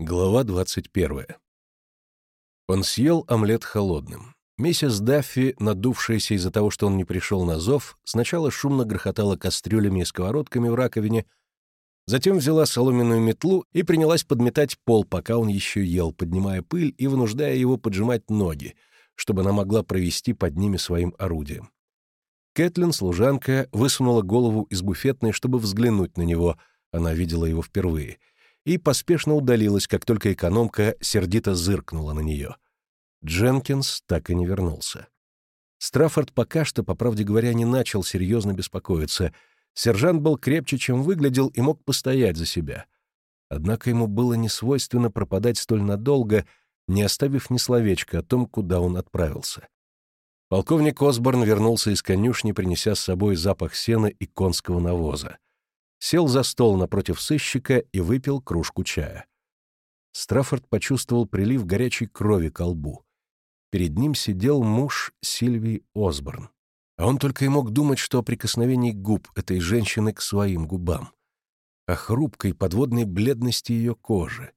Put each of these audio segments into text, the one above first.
Глава 21. Он съел омлет холодным. Миссис Даффи, надувшаяся из-за того, что он не пришел на зов, сначала шумно грохотала кастрюлями и сковородками в раковине, затем взяла соломенную метлу и принялась подметать пол, пока он еще ел, поднимая пыль и вынуждая его поджимать ноги, чтобы она могла провести под ними своим орудием. Кэтлин, служанка, высунула голову из буфетной, чтобы взглянуть на него, она видела его впервые — и поспешно удалилась, как только экономка сердито зыркнула на нее. Дженкинс так и не вернулся. Страффорд пока что, по правде говоря, не начал серьезно беспокоиться. Сержант был крепче, чем выглядел, и мог постоять за себя. Однако ему было несвойственно пропадать столь надолго, не оставив ни словечка о том, куда он отправился. Полковник Осборн вернулся из конюшни, принеся с собой запах сена и конского навоза сел за стол напротив сыщика и выпил кружку чая. Страффорд почувствовал прилив горячей крови к лбу. Перед ним сидел муж Сильвии Осборн. А он только и мог думать, что о прикосновении губ этой женщины к своим губам, о хрупкой подводной бледности ее кожи,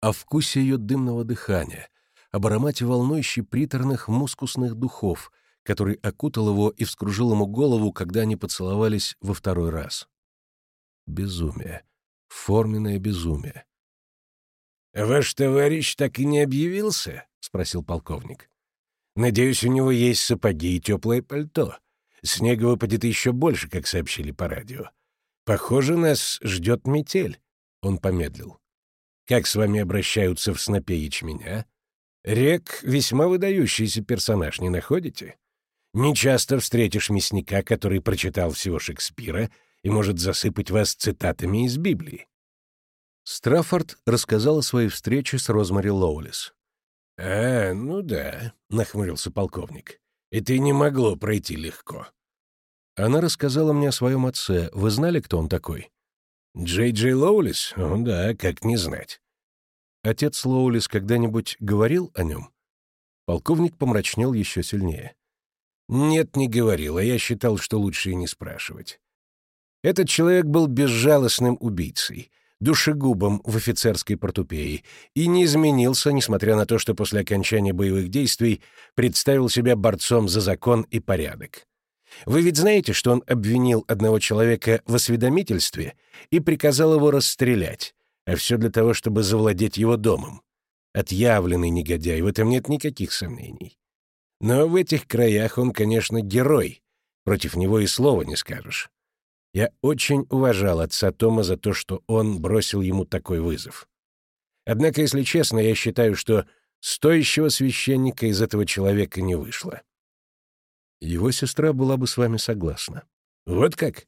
о вкусе ее дымного дыхания, об аромате волнующей приторных мускусных духов, который окутал его и вскружил ему голову, когда они поцеловались во второй раз. Безумие. Форменное безумие. «Ваш товарищ так и не объявился?» — спросил полковник. «Надеюсь, у него есть сапоги и теплое пальто. Снега выпадет еще больше, как сообщили по радио. Похоже, нас ждет метель». Он помедлил. «Как с вами обращаются в снопе ячменя? Рек — весьма выдающийся персонаж, не находите? Не часто встретишь мясника, который прочитал всего Шекспира — и может засыпать вас цитатами из Библии. Страффорд рассказал о своей встрече с Розмари Лоулис. «А, ну да», — нахмурился полковник. «Это и не могло пройти легко». Она рассказала мне о своем отце. Вы знали, кто он такой? Джей Джей Лоулис? О, да, как не знать. Отец Лоулис когда-нибудь говорил о нем? Полковник помрачнел еще сильнее. Нет, не говорил, а я считал, что лучше и не спрашивать. Этот человек был безжалостным убийцей, душегубом в офицерской портупее и не изменился, несмотря на то, что после окончания боевых действий представил себя борцом за закон и порядок. Вы ведь знаете, что он обвинил одного человека в осведомительстве и приказал его расстрелять, а все для того, чтобы завладеть его домом. Отъявленный негодяй, в этом нет никаких сомнений. Но в этих краях он, конечно, герой. Против него и слова не скажешь. Я очень уважал отца Тома за то, что он бросил ему такой вызов. Однако, если честно, я считаю, что стоящего священника из этого человека не вышло. Его сестра была бы с вами согласна. Вот как?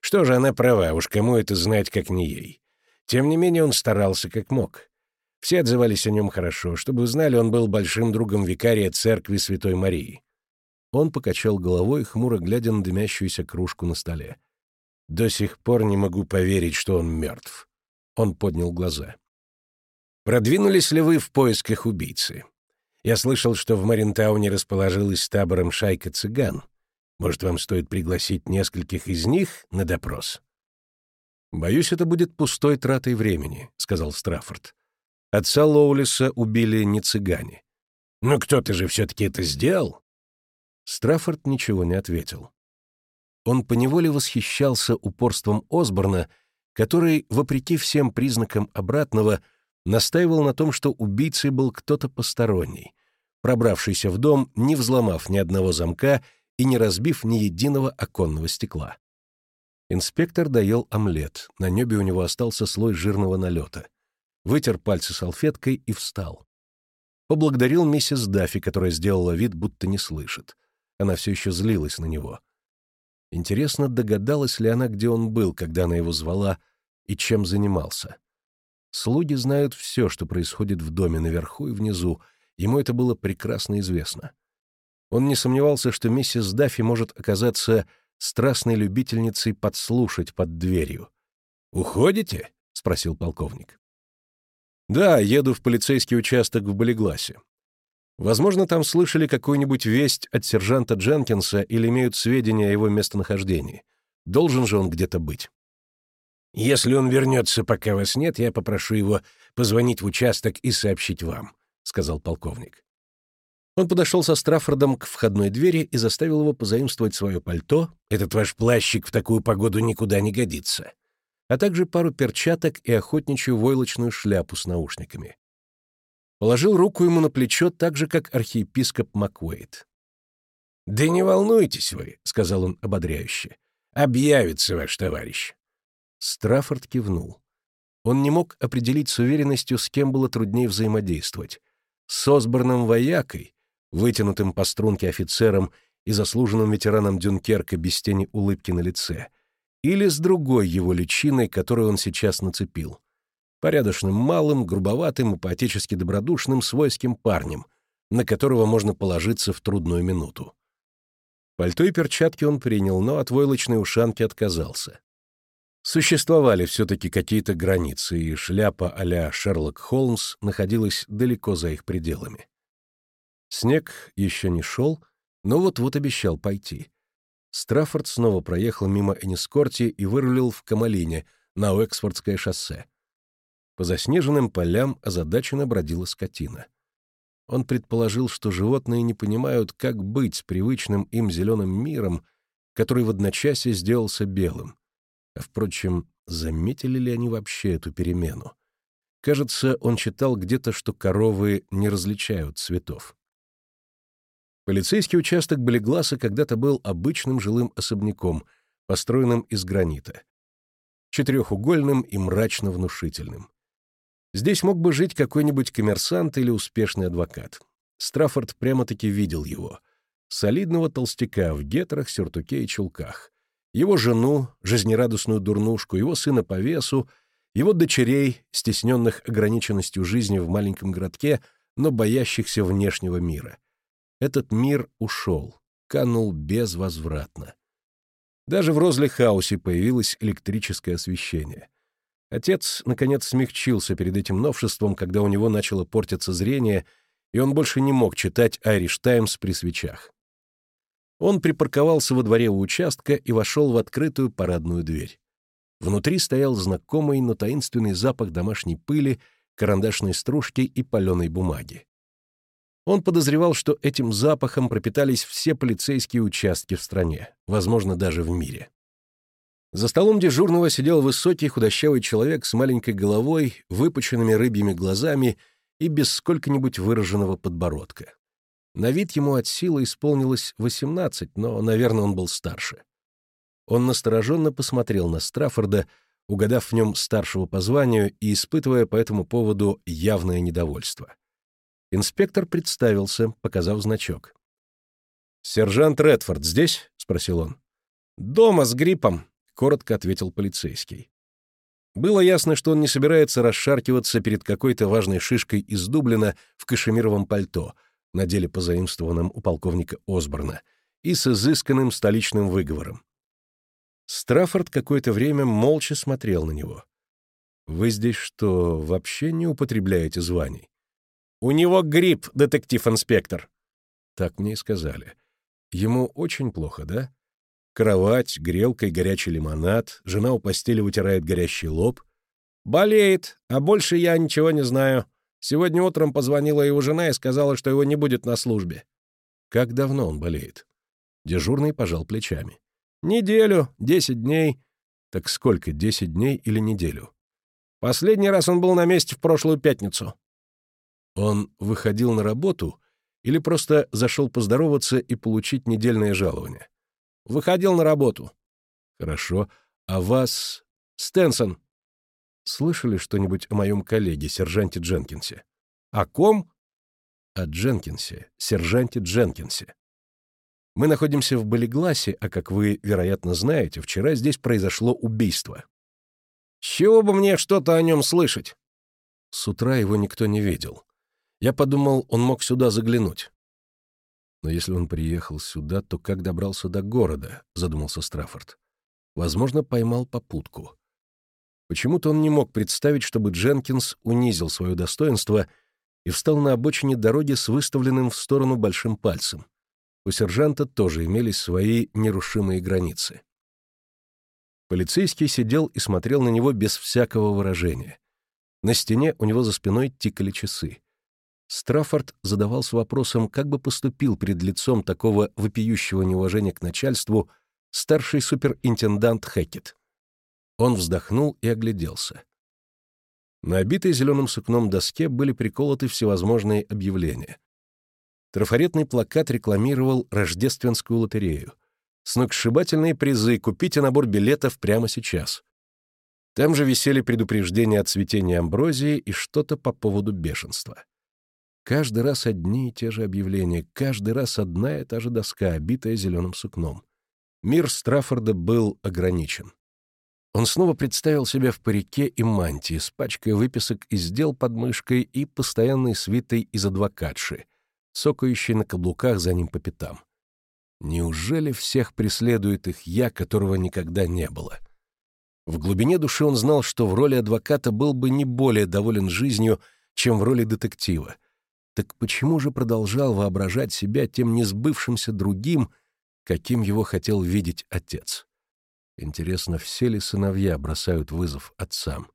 Что же, она права, уж кому это знать, как не ей. Тем не менее, он старался как мог. Все отзывались о нем хорошо. Чтобы вы знали, он был большим другом викария церкви Святой Марии. Он покачал головой, хмуро глядя на дымящуюся кружку на столе. До сих пор не могу поверить, что он мертв. Он поднял глаза. Продвинулись ли вы в поисках убийцы? Я слышал, что в Маринтауне расположилась с табором шайка цыган. Может, вам стоит пригласить нескольких из них на допрос? «Боюсь, это будет пустой тратой времени», — сказал Страффорд. «Отца Лоулиса убили не цыгане». «Но кто-то же все-таки это сделал?» Страффорд ничего не ответил он поневоле восхищался упорством Осборна, который, вопреки всем признакам обратного, настаивал на том, что убийцей был кто-то посторонний, пробравшийся в дом, не взломав ни одного замка и не разбив ни единого оконного стекла. Инспектор доел омлет, на небе у него остался слой жирного налета. Вытер пальцы салфеткой и встал. Поблагодарил миссис Даффи, которая сделала вид, будто не слышит. Она все еще злилась на него. Интересно, догадалась ли она, где он был, когда она его звала, и чем занимался. Слуги знают все, что происходит в доме наверху и внизу, ему это было прекрасно известно. Он не сомневался, что миссис Даффи может оказаться страстной любительницей подслушать под дверью. «Уходите?» — спросил полковник. «Да, еду в полицейский участок в Болегласе. Возможно, там слышали какую-нибудь весть от сержанта Дженкинса или имеют сведения о его местонахождении. Должен же он где-то быть. Если он вернется, пока вас нет, я попрошу его позвонить в участок и сообщить вам», — сказал полковник. Он подошел со Страффордом к входной двери и заставил его позаимствовать свое пальто. «Этот ваш плащик в такую погоду никуда не годится», а также пару перчаток и охотничью войлочную шляпу с наушниками. Положил руку ему на плечо так же, как архиепископ Макуэйт. «Да не волнуйтесь вы», — сказал он ободряюще. «Объявится ваш товарищ». Страффорд кивнул. Он не мог определить с уверенностью, с кем было труднее взаимодействовать. С Осборном воякой, вытянутым по струнке офицером и заслуженным ветераном Дюнкерка без тени улыбки на лице, или с другой его личиной, которую он сейчас нацепил. Порядочным малым, грубоватым и поотечески добродушным свойским парнем, на которого можно положиться в трудную минуту. Пальто и перчатки он принял, но от войлочной ушанки отказался. Существовали все-таки какие-то границы, и шляпа а Шерлок Холмс находилась далеко за их пределами. Снег еще не шел, но вот-вот обещал пойти. Страффорд снова проехал мимо Энискорти и вырулил в Камалине на Уэксфордское шоссе. По заснеженным полям озадаченно бродила скотина. Он предположил, что животные не понимают, как быть с привычным им зеленым миром, который в одночасье сделался белым. А, впрочем, заметили ли они вообще эту перемену? Кажется, он читал где-то, что коровы не различают цветов. Полицейский участок Болегласа когда-то был обычным жилым особняком, построенным из гранита. Четырехугольным и мрачно внушительным. Здесь мог бы жить какой-нибудь коммерсант или успешный адвокат. Страффорд прямо-таки видел его. Солидного толстяка в гетрах, сюртуке и чулках. Его жену, жизнерадостную дурнушку, его сына по весу, его дочерей, стесненных ограниченностью жизни в маленьком городке, но боящихся внешнего мира — этот мир ушел, канул безвозвратно. Даже в Розли-хаусе появилось электрическое освещение. Отец, наконец, смягчился перед этим новшеством, когда у него начало портиться зрение, и он больше не мог читать «Айриш Таймс» при свечах. Он припарковался во дворе у участка и вошел в открытую парадную дверь. Внутри стоял знакомый, но таинственный запах домашней пыли, карандашной стружки и паленой бумаги. Он подозревал, что этим запахом пропитались все полицейские участки в стране, возможно, даже в мире. За столом дежурного сидел высокий худощавый человек с маленькой головой, выпученными рыбьими глазами и без сколько-нибудь выраженного подбородка. На вид ему от силы исполнилось 18, но, наверное, он был старше. Он настороженно посмотрел на Страффорда, угадав в нем старшего по званию и испытывая по этому поводу явное недовольство. Инспектор представился, показав значок. «Сержант Редфорд здесь?» — спросил он. «Дома с гриппом», — коротко ответил полицейский. Было ясно, что он не собирается расшаркиваться перед какой-то важной шишкой из Дублина в кашемировом пальто, на деле позаимствованном у полковника Осборна, и с изысканным столичным выговором. Страффорд какое-то время молча смотрел на него. «Вы здесь что, вообще не употребляете званий?» «У него грипп, детектив-инспектор». Так мне и сказали. Ему очень плохо, да? Кровать, грелка и горячий лимонад, жена у постели вытирает горящий лоб. «Болеет, а больше я ничего не знаю. Сегодня утром позвонила его жена и сказала, что его не будет на службе». «Как давно он болеет?» Дежурный пожал плечами. «Неделю, десять дней». «Так сколько, десять дней или неделю?» «Последний раз он был на месте в прошлую пятницу». Он выходил на работу или просто зашел поздороваться и получить недельное жалование? Выходил на работу. Хорошо. А вас... Стенсон. Слышали что-нибудь о моем коллеге, сержанте Дженкинсе? О ком? О Дженкинсе, сержанте Дженкинсе. Мы находимся в Болегласе, а, как вы, вероятно, знаете, вчера здесь произошло убийство. Чего бы мне что-то о нем слышать? С утра его никто не видел. Я подумал, он мог сюда заглянуть. Но если он приехал сюда, то как добрался до города, задумался Страффорд. Возможно, поймал попутку. Почему-то он не мог представить, чтобы Дженкинс унизил свое достоинство и встал на обочине дороги с выставленным в сторону большим пальцем. У сержанта тоже имелись свои нерушимые границы. Полицейский сидел и смотрел на него без всякого выражения. На стене у него за спиной тикали часы. Страффорд задавался вопросом, как бы поступил перед лицом такого вопиющего неуважения к начальству старший суперинтендант Хэкет. Он вздохнул и огляделся. На обитой зеленым сукном доске были приколоты всевозможные объявления. Трафаретный плакат рекламировал рождественскую лотерею. Сногсшибательные призы, купите набор билетов прямо сейчас. Там же висели предупреждения о цветении амброзии и что-то по поводу бешенства. Каждый раз одни и те же объявления, каждый раз одна и та же доска, обитая зеленым сукном. Мир Страффорда был ограничен. Он снова представил себя в парике и мантии, с пачкой выписок из дел под мышкой и постоянной свитой из адвокатши, цокающей на каблуках за ним по пятам. Неужели всех преследует их я, которого никогда не было? В глубине души он знал, что в роли адвоката был бы не более доволен жизнью, чем в роли детектива. Так почему же продолжал воображать себя тем несбывшимся другим, каким его хотел видеть отец? Интересно, все ли сыновья бросают вызов отцам?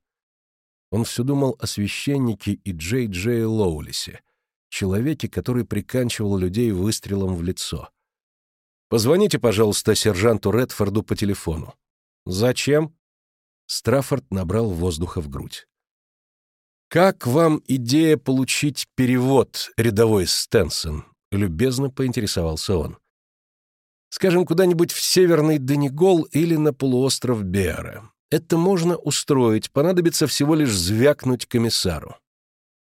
Он все думал о священнике и Джей Джей Лоулисе, человеке, который приканчивал людей выстрелом в лицо. «Позвоните, пожалуйста, сержанту Редфорду по телефону». «Зачем?» Страффорд набрал воздуха в грудь. «Как вам идея получить перевод, рядовой Стенсон?» — любезно поинтересовался он скажем, куда-нибудь в северный Денигол или на полуостров Беара. Это можно устроить, понадобится всего лишь звякнуть комиссару.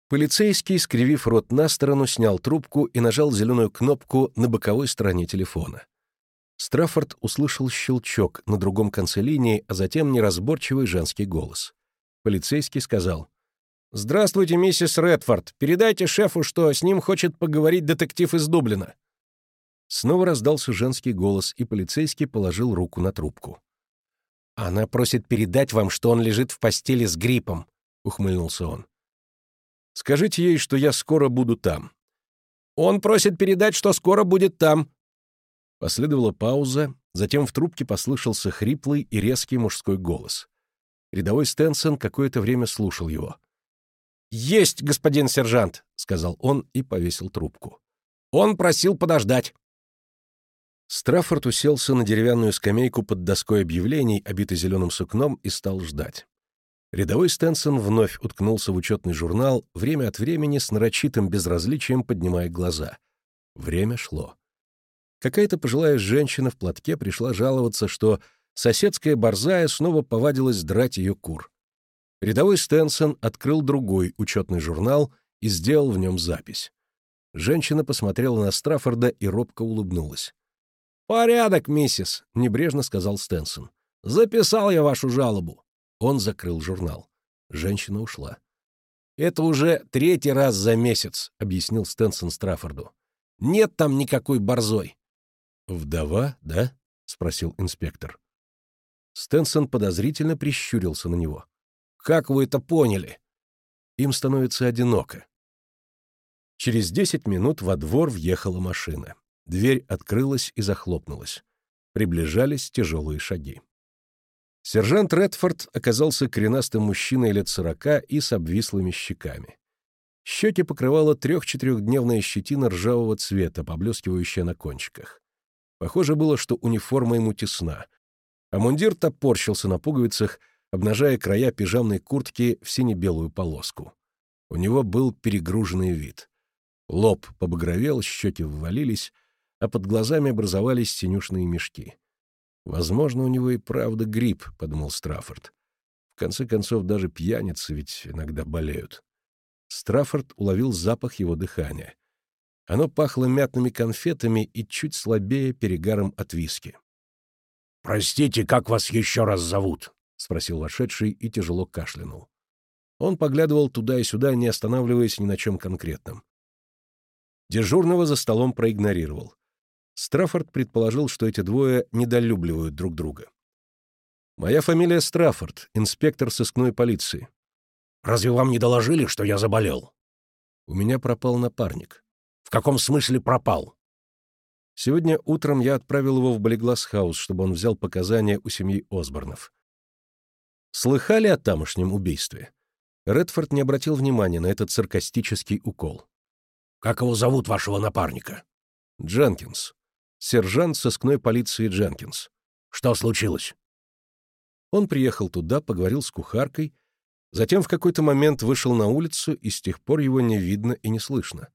Полицейский, скривив рот на сторону, снял трубку и нажал зеленую кнопку на боковой стороне телефона. Страффорд услышал щелчок на другом конце линии, а затем неразборчивый женский голос. Полицейский сказал, «Здравствуйте, миссис Редфорд. Передайте шефу, что с ним хочет поговорить детектив из Дублина». Снова раздался женский голос, и полицейский положил руку на трубку. «Она просит передать вам, что он лежит в постели с гриппом», — ухмыльнулся он. «Скажите ей, что я скоро буду там». «Он просит передать, что скоро будет там». Последовала пауза, затем в трубке послышался хриплый и резкий мужской голос. Рядовой Стенсон какое-то время слушал его. «Есть, господин сержант», — сказал он и повесил трубку. «Он просил подождать». Страффорд уселся на деревянную скамейку под доской объявлений, обитой зеленым сукном, и стал ждать. Рядовой Стенсон вновь уткнулся в учетный журнал, время от времени с нарочитым безразличием поднимая глаза. Время шло. Какая-то пожилая женщина в платке пришла жаловаться, что соседская борзая снова повадилась драть ее кур. Рядовой Стенсон открыл другой учетный журнал и сделал в нем запись. Женщина посмотрела на Страффорда и робко улыбнулась. «Порядок, миссис», — небрежно сказал Стенсон. «Записал я вашу жалобу». Он закрыл журнал. Женщина ушла. «Это уже третий раз за месяц», — объяснил Стенсон Страффорду. «Нет там никакой борзой». «Вдова, да?» — спросил инспектор. Стенсон подозрительно прищурился на него. «Как вы это поняли?» Им становится одиноко. Через десять минут во двор въехала машина. Дверь открылась и захлопнулась. Приближались тяжелые шаги. Сержант Редфорд оказался коренастым мужчиной лет сорока и с обвислыми щеками. Щеки покрывала трех-четырехдневная щетина ржавого цвета, поблескивающая на кончиках. Похоже было, что униформа ему тесна, а мундир топорщился на пуговицах, обнажая края пижамной куртки в сине-белую полоску. У него был перегруженный вид. Лоб побагровел, щеки ввалились, а под глазами образовались синюшные мешки. «Возможно, у него и правда грипп», — подумал Страффорд. В конце концов, даже пьяницы ведь иногда болеют. Страффорд уловил запах его дыхания. Оно пахло мятными конфетами и чуть слабее перегаром от виски. «Простите, как вас еще раз зовут?» — спросил вошедший и тяжело кашлянул. Он поглядывал туда и сюда, не останавливаясь ни на чем конкретном. Дежурного за столом проигнорировал. Страффорд предположил, что эти двое недолюбливают друг друга. «Моя фамилия Страффорд, инспектор сыскной полиции». «Разве вам не доложили, что я заболел?» «У меня пропал напарник». «В каком смысле пропал?» Сегодня утром я отправил его в Болеглас-хаус, чтобы он взял показания у семьи Осборнов. Слыхали о тамошнем убийстве? Редфорд не обратил внимания на этот саркастический укол. «Как его зовут, вашего напарника?» «Дженкинс. Сержант сыскной полиции Дженкинс». «Что случилось?» Он приехал туда, поговорил с кухаркой, затем в какой-то момент вышел на улицу, и с тех пор его не видно и не слышно.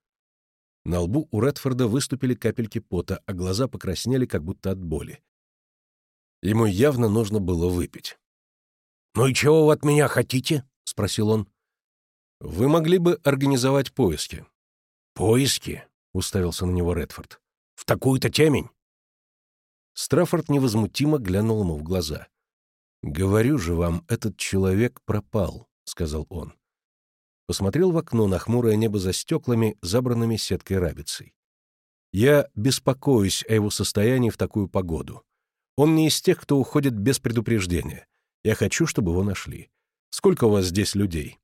На лбу у Редфорда выступили капельки пота, а глаза покраснели, как будто от боли. Ему явно нужно было выпить. «Ну и чего вы от меня хотите?» — спросил он. «Вы могли бы организовать поиски». «Поиски?» — уставился на него Редфорд. «В такую-то темень?» Страффорд невозмутимо глянул ему в глаза. «Говорю же вам, этот человек пропал», — сказал он посмотрел в окно на хмурое небо за стеклами, забранными сеткой рабицей. «Я беспокоюсь о его состоянии в такую погоду. Он не из тех, кто уходит без предупреждения. Я хочу, чтобы его нашли. Сколько у вас здесь людей?»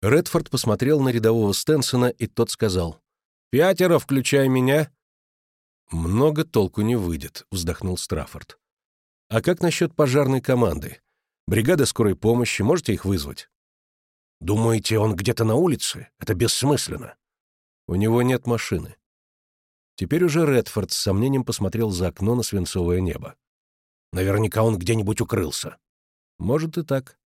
Редфорд посмотрел на рядового Стенсона, и тот сказал. «Пятеро, включая меня». «Много толку не выйдет», — вздохнул Страффорд. «А как насчет пожарной команды? Бригада скорой помощи, можете их вызвать?» Думаете, он где-то на улице? Это бессмысленно. У него нет машины. Теперь уже Редфорд с сомнением посмотрел за окно на свинцовое небо. Наверняка он где-нибудь укрылся. Может и так.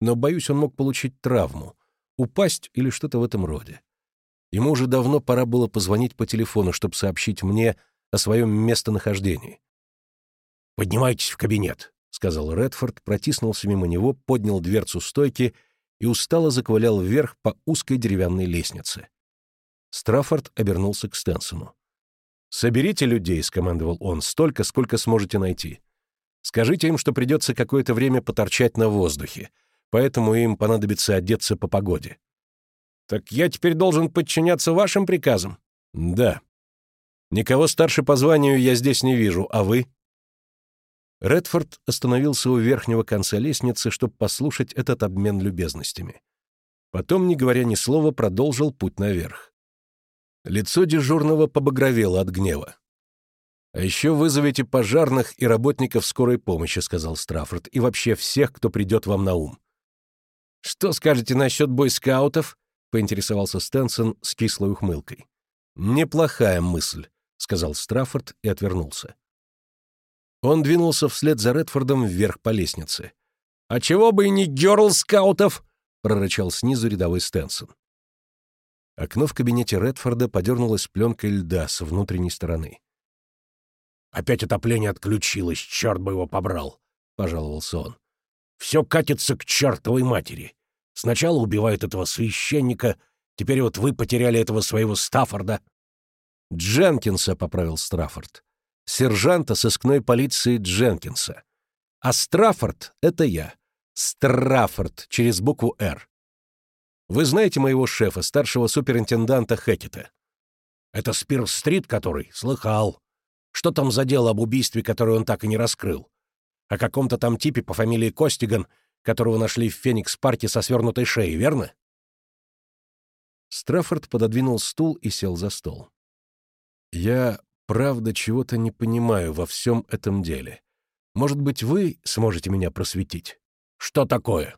Но, боюсь, он мог получить травму, упасть или что-то в этом роде. Ему уже давно пора было позвонить по телефону, чтобы сообщить мне о своем местонахождении. «Поднимайтесь в кабинет», — сказал Редфорд, протиснулся мимо него, поднял дверцу стойки и устало заковылял вверх по узкой деревянной лестнице. Страффорд обернулся к Стенсону. «Соберите людей», — скомандовал он, — «столько, сколько сможете найти. Скажите им, что придется какое-то время поторчать на воздухе, поэтому им понадобится одеться по погоде». «Так я теперь должен подчиняться вашим приказам?» «Да. Никого старше по званию я здесь не вижу, а вы?» Редфорд остановился у верхнего конца лестницы, чтобы послушать этот обмен любезностями. Потом, не говоря ни слова, продолжил путь наверх. Лицо дежурного побагровело от гнева. «А еще вызовите пожарных и работников скорой помощи», — сказал Страффорд, «и вообще всех, кто придет вам на ум». «Что скажете насчет бойскаутов?» — поинтересовался Стэнсон с кислой ухмылкой. «Неплохая мысль», — сказал Страффорд и отвернулся. Он двинулся вслед за Редфордом вверх по лестнице. «А чего бы и не герл скаутов!» — прорычал снизу рядовой Стэнсон. Окно в кабинете Редфорда подернулось пленкой льда с внутренней стороны. «Опять отопление отключилось, черт бы его побрал!» — пожаловался он. «Все катится к чертовой матери. Сначала убивают этого священника, теперь вот вы потеряли этого своего Стаффорда». «Дженкинса», — поправил Страффорд сержанта сыскной полиции Дженкинса. А Страффорд — это я. Страффорд через букву «Р». Вы знаете моего шефа, старшего суперинтенданта Хэкета? Это Спирс-стрит, который? Слыхал. Что там за дело об убийстве, которое он так и не раскрыл? О каком-то там типе по фамилии Костиган, которого нашли в Феникс-парке со свернутой шеей, верно? Страффорд пододвинул стул и сел за стол. «Я правда чего-то не понимаю во всем этом деле. Может быть, вы сможете меня просветить? Что такое?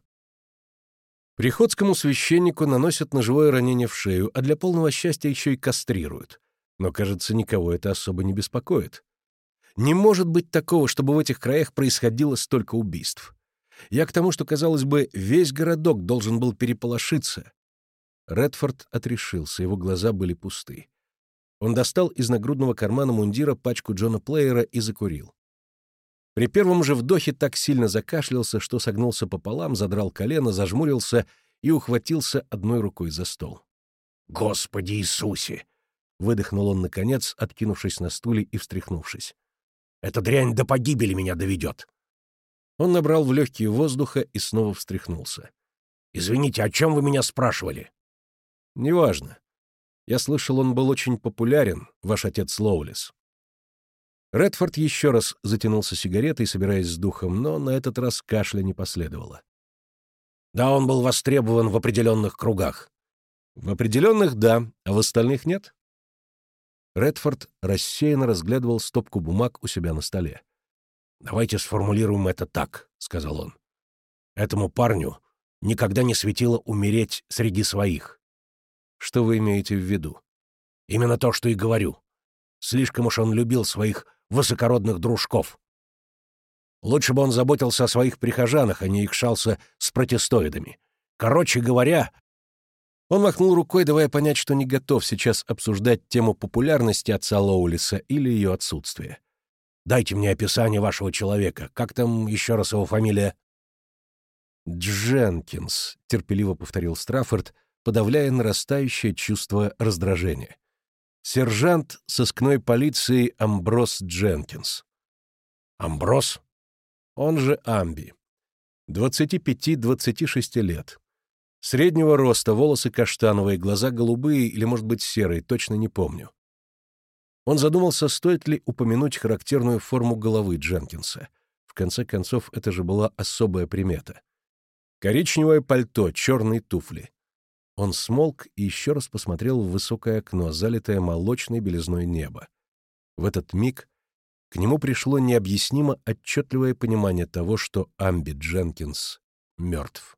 Приходскому священнику наносят ножевое ранение в шею, а для полного счастья еще и кастрируют. Но, кажется, никого это особо не беспокоит. Не может быть такого, чтобы в этих краях происходило столько убийств. Я к тому, что, казалось бы, весь городок должен был переполошиться. Редфорд отрешился, его глаза были пусты. Он достал из нагрудного кармана мундира пачку Джона Плеера и закурил. При первом же вдохе так сильно закашлялся, что согнулся пополам, задрал колено, зажмурился и ухватился одной рукой за стол. «Господи Иисусе!» — выдохнул он, наконец, откинувшись на стуле и встряхнувшись. «Эта дрянь до погибели меня доведет!» Он набрал в легкие воздуха и снова встряхнулся. «Извините, о чем вы меня спрашивали?» «Неважно. Я слышал, он был очень популярен, ваш отец Лоулис». Редфорд еще раз затянулся сигаретой, собираясь с духом, но на этот раз кашля не последовало. «Да, он был востребован в определенных кругах». «В определенных — да, а в остальных нет?» Редфорд рассеянно разглядывал стопку бумаг у себя на столе. «Давайте сформулируем это так», — сказал он. «Этому парню никогда не светило умереть среди своих». «Что вы имеете в виду?» «Именно то, что и говорю. Слишком уж он любил своих высокородных дружков. Лучше бы он заботился о своих прихожанах, а не икшался с протестоидами. Короче говоря...» Он махнул рукой, давая понять, что не готов сейчас обсуждать тему популярности отца Лоулиса или ее отсутствия. Дайте мне описание вашего человека. Как там еще раз его фамилия?» «Дженкинс», — терпеливо повторил Страффорд, подавляя нарастающее чувство раздражения. «Сержант сыскной полиции Амброс Дженкинс». «Амброс?» Он же Амби. 25-26 лет. Среднего роста, волосы каштановые, глаза голубые или, может быть, серые, точно не помню. Он задумался, стоит ли упомянуть характерную форму головы Дженкинса. В конце концов, это же была особая примета. Коричневое пальто, черные туфли. Он смолк и еще раз посмотрел в высокое окно, залитое молочной белизной неба. В этот миг к нему пришло необъяснимо отчетливое понимание того, что Амби Дженкинс мертв.